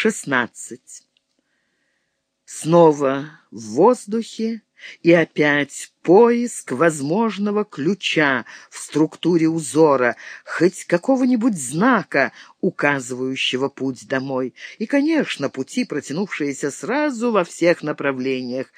шестнадцать. Снова в воздухе и опять поиск возможного ключа в структуре узора, хоть какого-нибудь знака, указывающего путь домой. И, конечно, пути, протянувшиеся сразу во всех направлениях.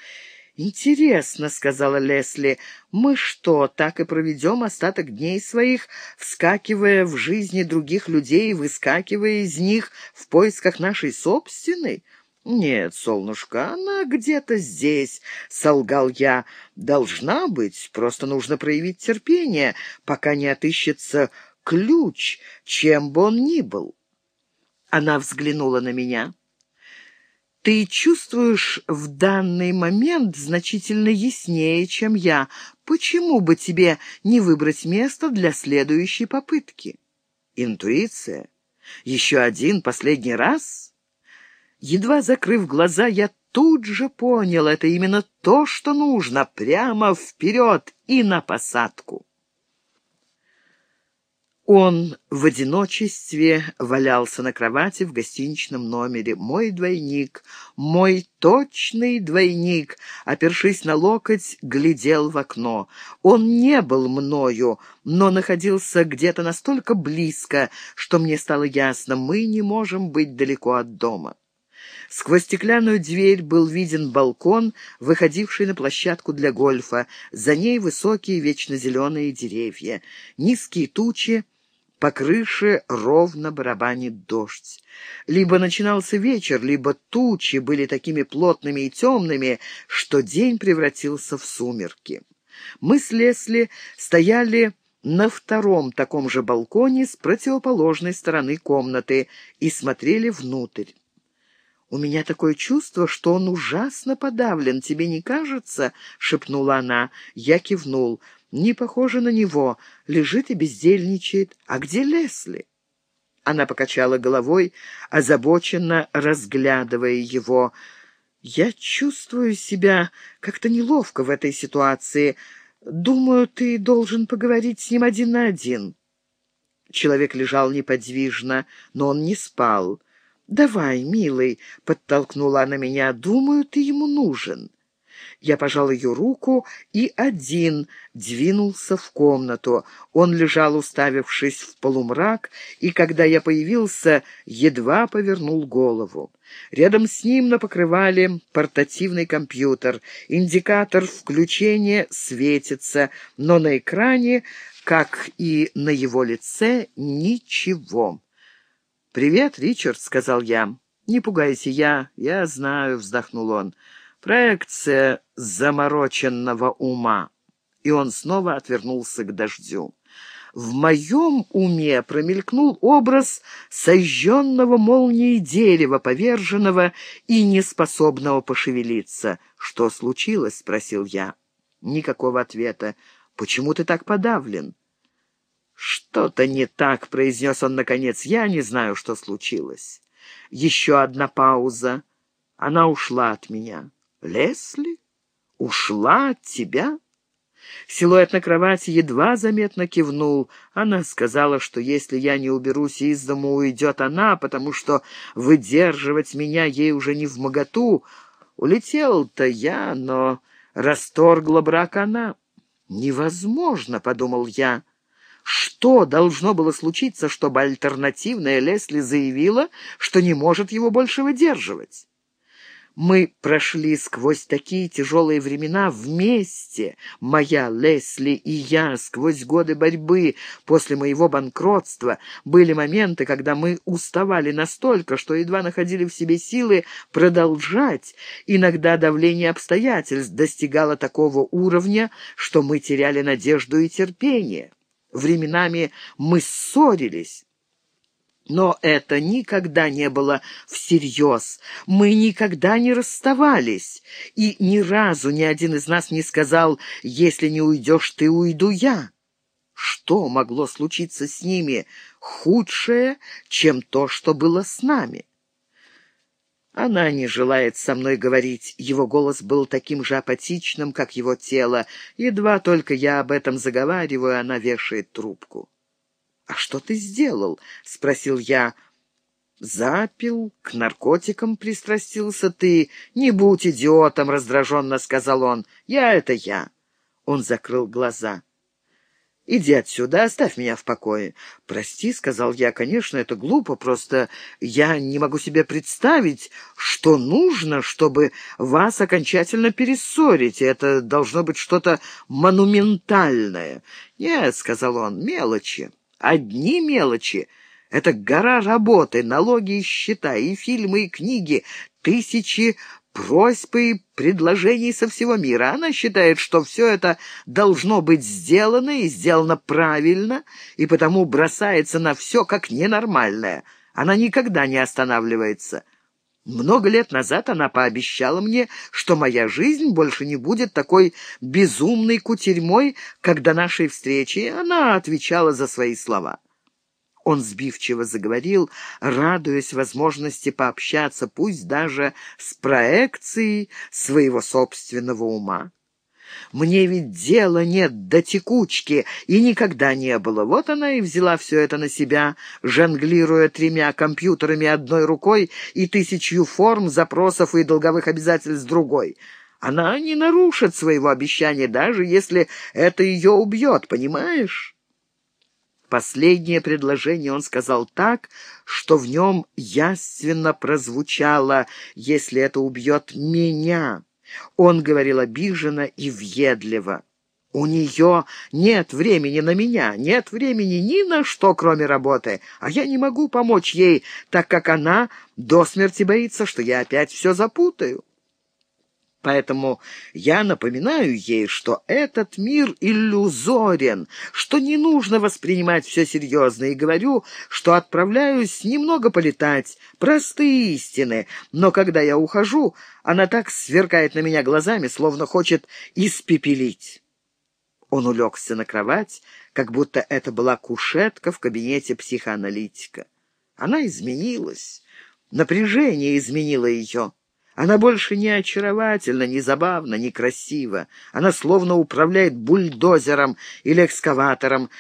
«Интересно», — сказала Лесли, — «мы что, так и проведем остаток дней своих, вскакивая в жизни других людей и выскакивая из них в поисках нашей собственной?» «Нет, солнышко, она где-то здесь», — солгал я. «Должна быть, просто нужно проявить терпение, пока не отыщется ключ, чем бы он ни был». Она взглянула на меня. «Ты чувствуешь в данный момент значительно яснее, чем я. Почему бы тебе не выбрать место для следующей попытки?» «Интуиция? Еще один последний раз?» Едва закрыв глаза, я тут же понял, это именно то, что нужно, прямо вперед и на посадку. Он в одиночестве валялся на кровати в гостиничном номере. Мой двойник, мой точный двойник, опершись на локоть, глядел в окно. Он не был мною, но находился где-то настолько близко, что мне стало ясно, мы не можем быть далеко от дома. Сквозь стеклянную дверь был виден балкон, выходивший на площадку для гольфа. За ней высокие вечно деревья. Низкие тучи, по крыше ровно барабанит дождь. Либо начинался вечер, либо тучи были такими плотными и темными, что день превратился в сумерки. Мы с Лесли стояли на втором таком же балконе с противоположной стороны комнаты и смотрели внутрь. «У меня такое чувство, что он ужасно подавлен, тебе не кажется?» — шепнула она. Я кивнул. «Не похоже на него. Лежит и бездельничает. А где Лесли?» Она покачала головой, озабоченно разглядывая его. «Я чувствую себя как-то неловко в этой ситуации. Думаю, ты должен поговорить с ним один на один». Человек лежал неподвижно, но он не спал. «Давай, милый», — подтолкнула она меня, — «думаю, ты ему нужен». Я пожал ее руку и один двинулся в комнату. Он лежал, уставившись в полумрак, и, когда я появился, едва повернул голову. Рядом с ним на покрывале портативный компьютер. Индикатор включения светится, но на экране, как и на его лице, ничего. «Привет, Ричард», — сказал я. «Не пугайся, я, я знаю», — вздохнул он. «Проекция замороченного ума». И он снова отвернулся к дождю. В моем уме промелькнул образ сожженного молнией дерева, поверженного и неспособного пошевелиться. «Что случилось?» — спросил я. Никакого ответа. «Почему ты так подавлен?» «Что-то не так», — произнес он наконец. «Я не знаю, что случилось». Еще одна пауза. Она ушла от меня. «Лесли? Ушла от тебя?» Силуэт на кровати едва заметно кивнул. Она сказала, что если я не уберусь из дому, уйдет она, потому что выдерживать меня ей уже не в моготу. Улетел-то я, но расторгла брак она. «Невозможно», — подумал я. Что должно было случиться, чтобы альтернативная Лесли заявила, что не может его больше выдерживать? Мы прошли сквозь такие тяжелые времена вместе, моя Лесли и я, сквозь годы борьбы после моего банкротства. Были моменты, когда мы уставали настолько, что едва находили в себе силы продолжать. Иногда давление обстоятельств достигало такого уровня, что мы теряли надежду и терпение. Временами мы ссорились. Но это никогда не было всерьез. Мы никогда не расставались. И ни разу ни один из нас не сказал «если не уйдешь ты, уйду я». Что могло случиться с ними худшее, чем то, что было с нами? Она не желает со мной говорить. Его голос был таким же апатичным, как его тело. Едва только я об этом заговариваю, она вешает трубку. «А что ты сделал?» — спросил я. запил, к наркотикам пристрастился ты. Не будь идиотом, — раздраженно сказал он. Я — это я. Он закрыл глаза. «Иди отсюда, оставь меня в покое». «Прости», — сказал я, — «конечно, это глупо, просто я не могу себе представить, что нужно, чтобы вас окончательно перессорить. Это должно быть что-то монументальное». «Нет», — сказал он, — «мелочи, одни мелочи». Это гора работы, налоги и счета, и фильмы, и книги, тысячи просьб и предложений со всего мира. Она считает, что все это должно быть сделано и сделано правильно, и потому бросается на все как ненормальное. Она никогда не останавливается. Много лет назад она пообещала мне, что моя жизнь больше не будет такой безумной кутерьмой, как до нашей встречи, она отвечала за свои слова. Он сбивчиво заговорил, радуясь возможности пообщаться, пусть даже с проекцией своего собственного ума. Мне ведь дела нет до текучки, и никогда не было. Вот она и взяла все это на себя, жонглируя тремя компьютерами одной рукой и тысячью форм, запросов и долговых обязательств другой. Она не нарушит своего обещания, даже если это ее убьет, понимаешь? Последнее предложение он сказал так, что в нем яственно прозвучало «если это убьет меня». Он говорил обиженно и въедливо. «У нее нет времени на меня, нет времени ни на что, кроме работы, а я не могу помочь ей, так как она до смерти боится, что я опять все запутаю». Поэтому я напоминаю ей, что этот мир иллюзорен, что не нужно воспринимать все серьезно, и говорю, что отправляюсь немного полетать, простые истины, но когда я ухожу, она так сверкает на меня глазами, словно хочет испепелить. Он улегся на кровать, как будто это была кушетка в кабинете психоаналитика. Она изменилась, напряжение изменило ее. Она больше не очаровательна, не забавна, не красива. Она словно управляет бульдозером или экскаватором,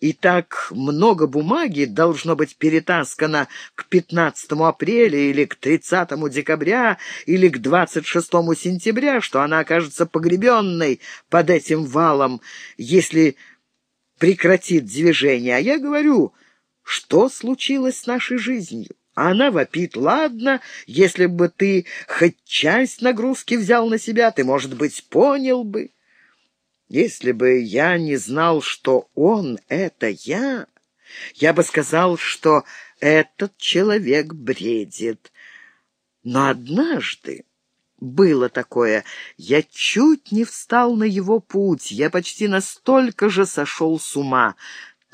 и так много бумаги должно быть перетаскано к 15 апреля или к 30 декабря или к 26 сентября, что она окажется погребенной под этим валом, если прекратит движение. А я говорю, что случилось с нашей жизнью? Она вопит, ладно, если бы ты хоть часть нагрузки взял на себя, ты, может быть, понял бы. Если бы я не знал, что он — это я, я бы сказал, что этот человек бредит. Но однажды было такое, я чуть не встал на его путь, я почти настолько же сошел с ума.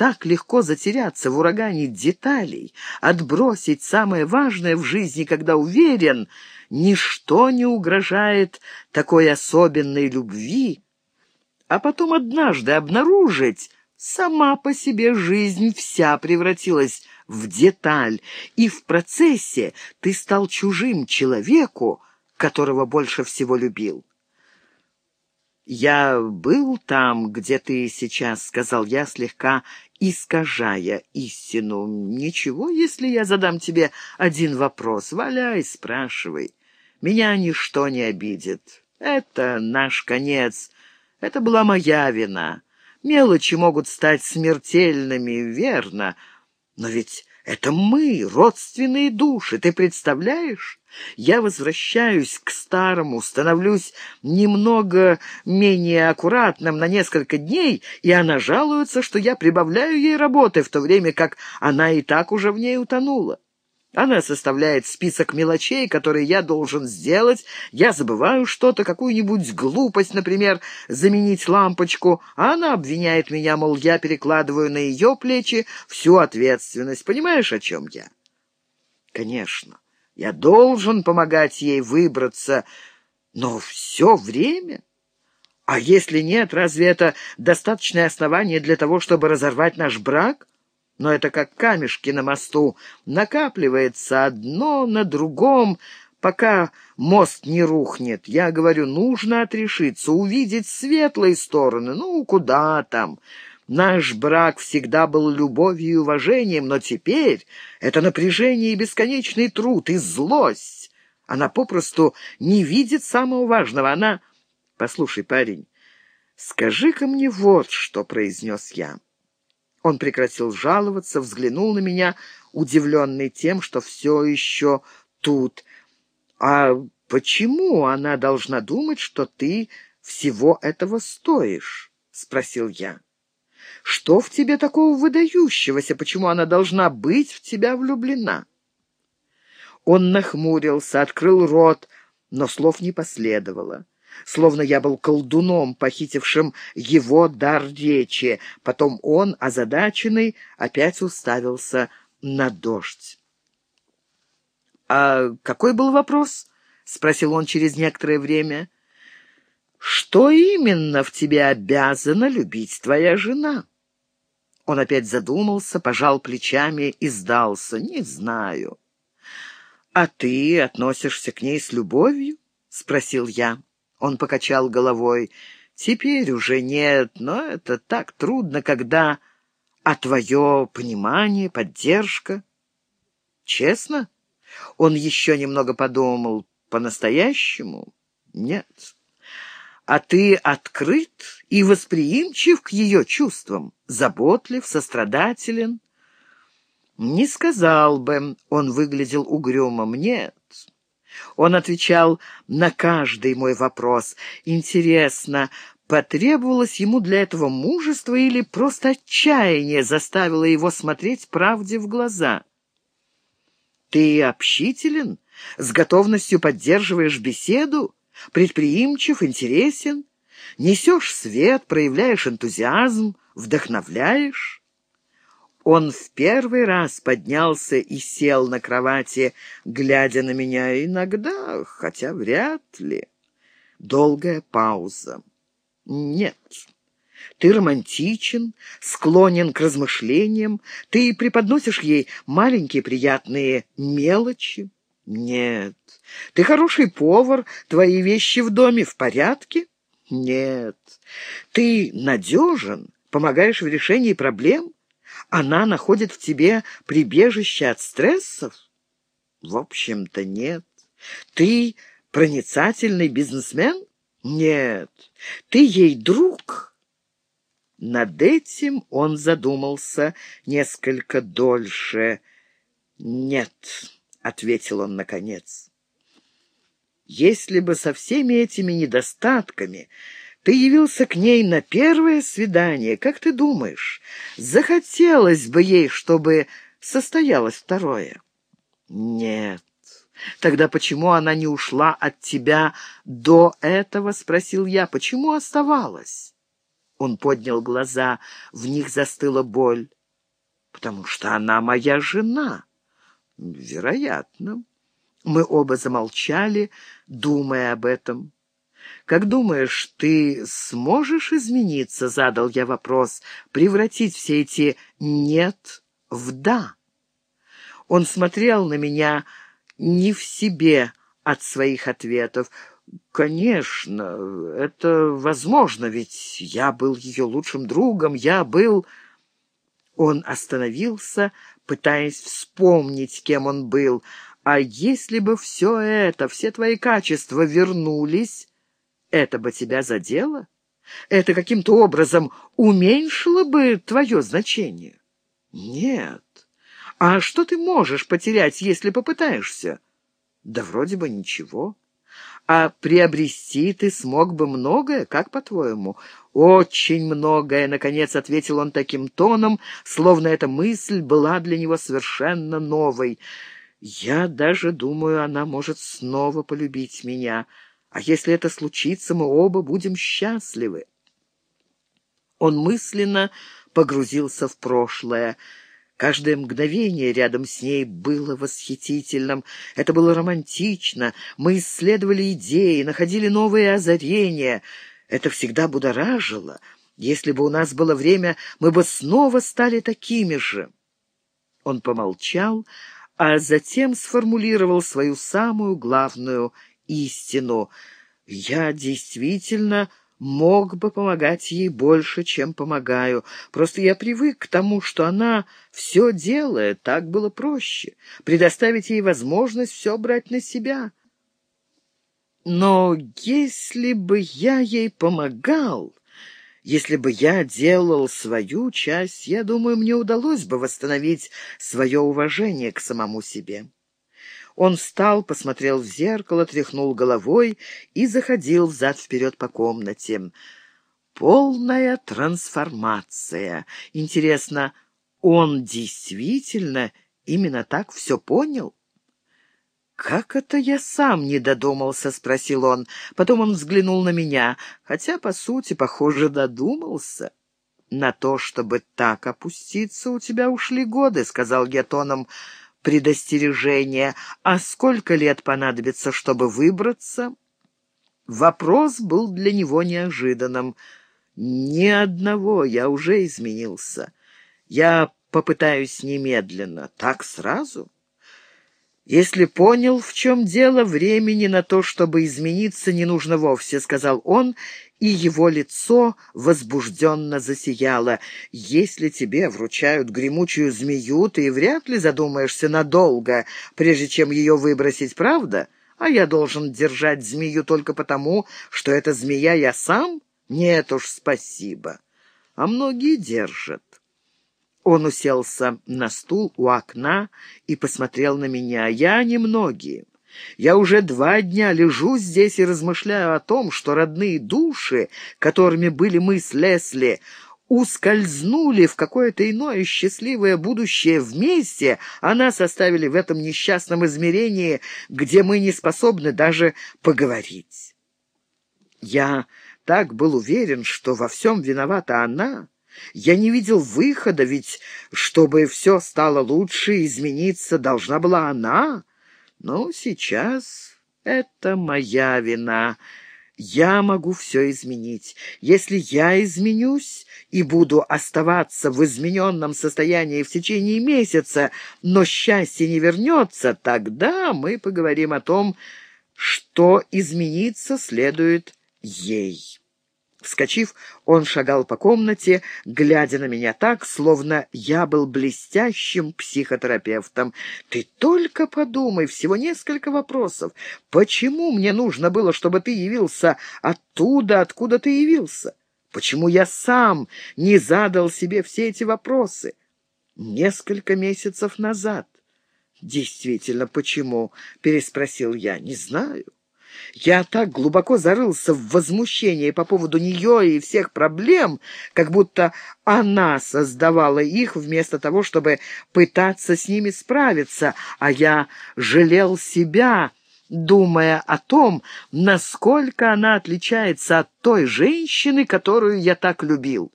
Так легко затеряться в урагане деталей, отбросить самое важное в жизни, когда уверен, ничто не угрожает такой особенной любви, а потом однажды обнаружить, сама по себе жизнь вся превратилась в деталь, и в процессе ты стал чужим человеку, которого больше всего любил. «Я был там, где ты сейчас», — сказал я, слегка искажая истину. «Ничего, если я задам тебе один вопрос. Валяй, спрашивай. Меня ничто не обидит. Это наш конец. Это была моя вина. Мелочи могут стать смертельными, верно, но ведь это мы, родственные души, ты представляешь? Я возвращаюсь к старому, становлюсь немного менее аккуратным на несколько дней, и она жалуется, что я прибавляю ей работы, в то время как она и так уже в ней утонула. Она составляет список мелочей, которые я должен сделать. Я забываю что-то, какую-нибудь глупость, например, заменить лампочку, а она обвиняет меня, мол, я перекладываю на ее плечи всю ответственность. Понимаешь, о чем я? Конечно, я должен помогать ей выбраться, но все время... А если нет, разве это достаточное основание для того, чтобы разорвать наш брак? Но это как камешки на мосту, накапливается одно на другом, пока мост не рухнет. Я говорю, нужно отрешиться, увидеть светлые стороны. Ну, куда там? Наш брак всегда был любовью и уважением, но теперь это напряжение и бесконечный труд, и злость. Она попросту не видит самого важного. Она... Послушай, парень, скажи-ка мне вот что, — произнес я. Он прекратил жаловаться, взглянул на меня, удивленный тем, что все еще тут. «А почему она должна думать, что ты всего этого стоишь?» — спросил я. «Что в тебе такого выдающегося? Почему она должна быть в тебя влюблена?» Он нахмурился, открыл рот, но слов не последовало. Словно я был колдуном, похитившим его дар речи. Потом он, озадаченный, опять уставился на дождь. «А какой был вопрос?» — спросил он через некоторое время. «Что именно в тебе обязана любить твоя жена?» Он опять задумался, пожал плечами и сдался. «Не знаю». «А ты относишься к ней с любовью?» — спросил я. Он покачал головой. «Теперь уже нет, но это так трудно, когда...» «А твое понимание, поддержка?» «Честно?» Он еще немного подумал. «По-настоящему?» «Нет». «А ты открыт и восприимчив к ее чувствам, заботлив, сострадателен?» «Не сказал бы, он выглядел угрюмым, нет». Он отвечал на каждый мой вопрос. Интересно, потребовалось ему для этого мужество или просто отчаяние заставило его смотреть правде в глаза? «Ты общителен? С готовностью поддерживаешь беседу? Предприимчив, интересен? Несешь свет, проявляешь энтузиазм, вдохновляешь?» Он в первый раз поднялся и сел на кровати, глядя на меня иногда, хотя вряд ли. Долгая пауза. «Нет». Ты романтичен, склонен к размышлениям, ты преподносишь ей маленькие приятные мелочи. Нет. Ты хороший повар, твои вещи в доме в порядке? Нет. Ты надежен, помогаешь в решении проблем? Она находит в тебе прибежище от стрессов? В общем-то, нет. Ты проницательный бизнесмен? Нет. Ты ей друг? Над этим он задумался несколько дольше. «Нет», — ответил он наконец. «Если бы со всеми этими недостатками ты явился к ней на первое свидание. Как ты думаешь, захотелось бы ей, чтобы состоялось второе? Нет. Тогда почему она не ушла от тебя до этого, спросил я. Почему оставалась? Он поднял глаза, в них застыла боль. Потому что она моя жена. Вероятно. Мы оба замолчали, думая об этом. «Как думаешь, ты сможешь измениться?» — задал я вопрос. «Превратить все эти «нет» в «да». Он смотрел на меня не в себе от своих ответов. «Конечно, это возможно, ведь я был ее лучшим другом, я был...» Он остановился, пытаясь вспомнить, кем он был. «А если бы все это, все твои качества вернулись...» это бы тебя задело? Это каким-то образом уменьшило бы твое значение? Нет. А что ты можешь потерять, если попытаешься? Да вроде бы ничего. А приобрести ты смог бы многое, как по-твоему? Очень многое, наконец ответил он таким тоном, словно эта мысль была для него совершенно новой. Я даже думаю, она может снова полюбить меня. А если это случится, мы оба будем счастливы. Он мысленно погрузился в прошлое. Каждое мгновение рядом с ней было восхитительным. Это было романтично. Мы исследовали идеи, находили новые озарения. Это всегда будоражило. Если бы у нас было время, мы бы снова стали такими же. Он помолчал, а затем сформулировал свою самую главную истину. Я действительно мог бы помогать ей больше, чем помогаю. Просто я привык к тому, что она все делает, так было проще. Предоставить ей возможность все брать на себя. Но если бы я ей помогал... Если бы я делал свою часть, я думаю, мне удалось бы восстановить свое уважение к самому себе. Он встал, посмотрел в зеркало, тряхнул головой и заходил взад-вперед по комнате. Полная трансформация. Интересно, он действительно именно так все понял? «Как это я сам не додумался?» — спросил он. Потом он взглянул на меня, хотя, по сути, похоже, додумался. «На то, чтобы так опуститься, у тебя ушли годы», — сказал я тоном предостережения. «А сколько лет понадобится, чтобы выбраться?» Вопрос был для него неожиданным. «Ни одного, я уже изменился. Я попытаюсь немедленно. Так сразу?» «Если понял, в чем дело, времени на то, чтобы измениться, не нужно вовсе», — сказал он, и его лицо возбужденно засияло. «Если тебе вручают гремучую змею, ты вряд ли задумаешься надолго, прежде чем ее выбросить, правда? А я должен держать змею только потому, что эта змея я сам? Нет уж, спасибо. А многие держат». Он уселся на стул у окна и посмотрел на меня. «Я немногие. Я уже два дня лежу здесь и размышляю о том, что родные души, которыми были мы с Лесли, ускользнули в какое-то иное счастливое будущее вместе, а нас оставили в этом несчастном измерении, где мы не способны даже поговорить. Я так был уверен, что во всем виновата она, я не видел выхода, ведь чтобы все стало лучше, измениться должна была она. Но сейчас это моя вина. Я могу все изменить. Если я изменюсь и буду оставаться в измененном состоянии в течение месяца, но счастье не вернется, тогда мы поговорим о том, что измениться следует ей». Вскочив, он шагал по комнате, глядя на меня так, словно я был блестящим психотерапевтом. «Ты только подумай, всего несколько вопросов. Почему мне нужно было, чтобы ты явился оттуда, откуда ты явился? Почему я сам не задал себе все эти вопросы? Несколько месяцев назад». «Действительно, почему?» — переспросил я. «Не знаю». Я так глубоко зарылся в возмущении по поводу нее и всех проблем, как будто она создавала их вместо того, чтобы пытаться с ними справиться, а я жалел себя, думая о том, насколько она отличается от той женщины, которую я так любил.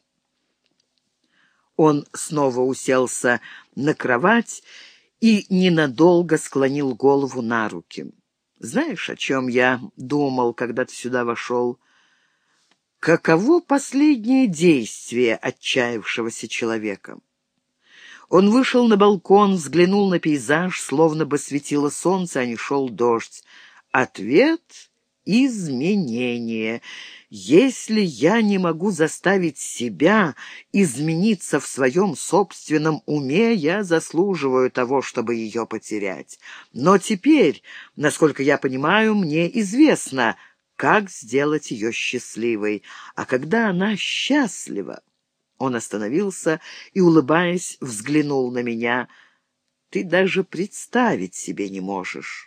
Он снова уселся на кровать и ненадолго склонил голову на руки. Знаешь, о чем я думал, когда ты сюда вошел? Каково последнее действие отчаявшегося человека? Он вышел на балкон, взглянул на пейзаж, словно бы светило солнце, а не шел дождь. Ответ — изменение. Если я не могу заставить себя измениться в своем собственном уме, я заслуживаю того, чтобы ее потерять. Но теперь, насколько я понимаю, мне известно, как сделать ее счастливой. А когда она счастлива... Он остановился и, улыбаясь, взглянул на меня. «Ты даже представить себе не можешь».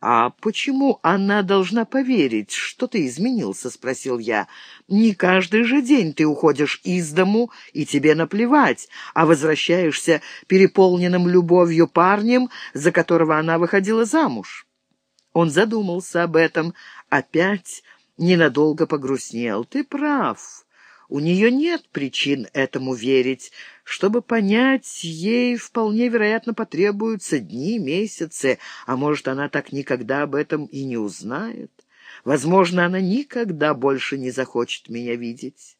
«А почему она должна поверить, что ты изменился?» — спросил я. «Не каждый же день ты уходишь из дому, и тебе наплевать, а возвращаешься переполненным любовью парнем, за которого она выходила замуж». Он задумался об этом, опять ненадолго погрустнел. «Ты прав». У нее нет причин этому верить. Чтобы понять, ей вполне вероятно потребуются дни, месяцы, а может, она так никогда об этом и не узнает. Возможно, она никогда больше не захочет меня видеть.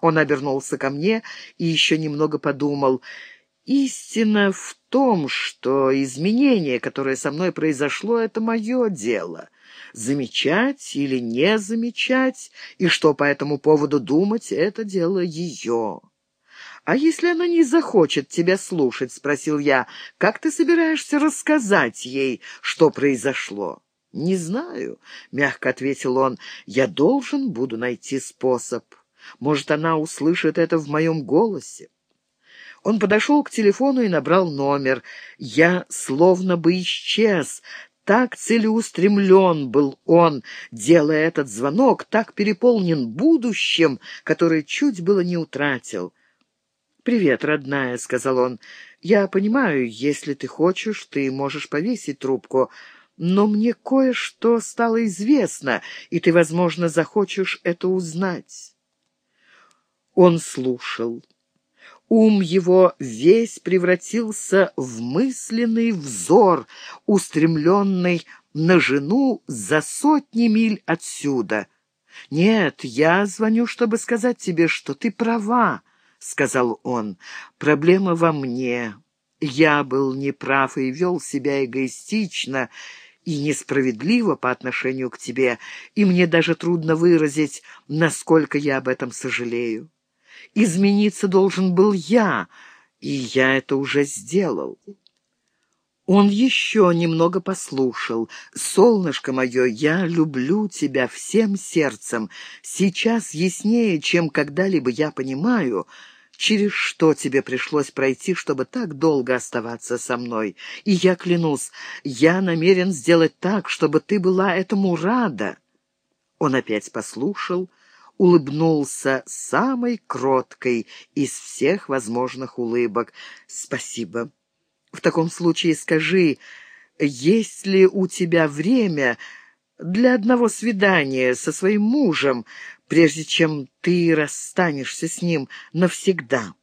Он обернулся ко мне и еще немного подумал. Истина в том, что изменение, которое со мной произошло, это мое дело. Замечать или не замечать, и что по этому поводу думать, это дело ее. «А если она не захочет тебя слушать?» — спросил я. «Как ты собираешься рассказать ей, что произошло?» «Не знаю», — мягко ответил он. «Я должен буду найти способ. Может, она услышит это в моем голосе». Он подошел к телефону и набрал номер. Я словно бы исчез. Так целеустремлен был он, делая этот звонок, так переполнен будущим, которое чуть было не утратил. «Привет, родная», — сказал он. «Я понимаю, если ты хочешь, ты можешь повесить трубку, но мне кое-что стало известно, и ты, возможно, захочешь это узнать». Он слушал. Ум его весь превратился в мысленный взор, устремленный на жену за сотни миль отсюда. «Нет, я звоню, чтобы сказать тебе, что ты права», — сказал он. «Проблема во мне. Я был неправ и вел себя эгоистично и несправедливо по отношению к тебе, и мне даже трудно выразить, насколько я об этом сожалею. Измениться должен был я, и я это уже сделал. Он еще немного послушал. «Солнышко мое, я люблю тебя всем сердцем. Сейчас яснее, чем когда-либо я понимаю, через что тебе пришлось пройти, чтобы так долго оставаться со мной. И я клянусь, я намерен сделать так, чтобы ты была этому рада». Он опять послушал, — улыбнулся самой кроткой из всех возможных улыбок. «Спасибо. В таком случае скажи, есть ли у тебя время для одного свидания со своим мужем, прежде чем ты расстанешься с ним навсегда?»